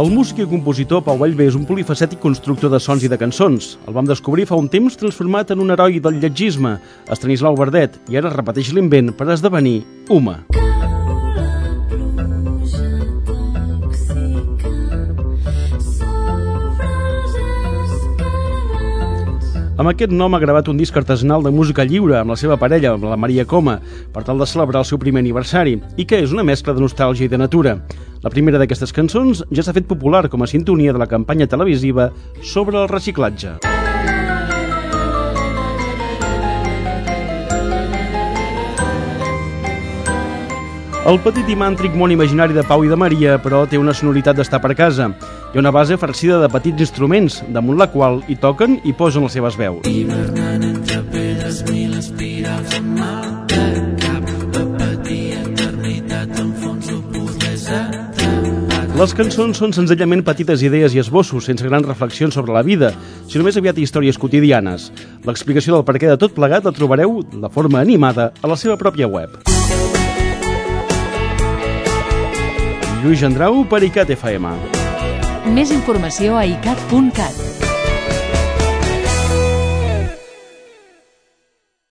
El músic i compositor Pau Vallvé és un polifacètic constructor de sons i de cançons. El vam descobrir fa un temps transformat en un heroi del lletgisme, Estanislau Verdet, i ara repeteix l'invent per esdevenir Uma. Amb aquest nom ha gravat un disc artesanal de música lliure amb la seva parella, amb la Maria Coma, per tal de celebrar el seu primer aniversari, i que és una mescla de nostàlgia i de natura. La primera d'aquestes cançons ja s'ha fet popular com a sintonia de la campanya televisiva sobre el reciclatge. El petit i màntric món imaginari de Pau i de Maria, però, té una sonoritat d'estar per casa. Hi ha una base farcida de petits instruments, damunt la qual hi toquen i posen les seves veus. Hibernant entre pedres, mil espirals en de cap, eternitat les cançons són senzillament petites idees i esbossos, sense grans reflexions sobre la vida, sinó més aviat històries quotidianes. L'explicació del perquè de tot plegat la trobareu de forma animada a la seva pròpia web. Lluís Andrau per ICAT FM. Més informació a icat.cat.